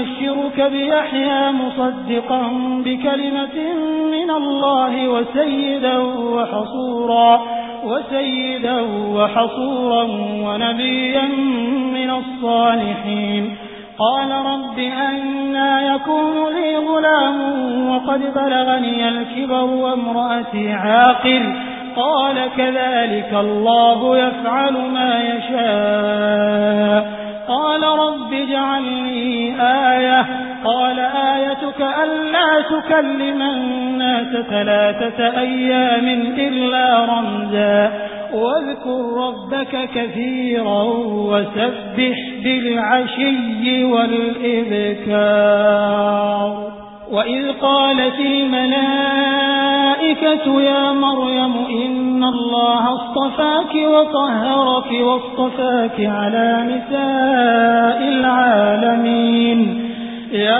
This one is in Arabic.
يبشرك بيحيى مصدقا بكلمة من الله وسيدا وحصورا وسيدا وحصورا ونبيا من الصالحين. قال رب أنا يكون لي غلام وقد بلغني الكبر وامرأتي عاقل. قال كذلك الله يفعل ما يشاء. قال رب اجعل لي قال آيتك ألا تكلم الناس ثلاثة أيام إلا رمزا. واذكر ربك كثيرا وسبح بالعشي والإذكار وإذ قالت الملائكة يا مريم إن الله اصطفاك وطهرك واصطفاك على نساء العالمين. يا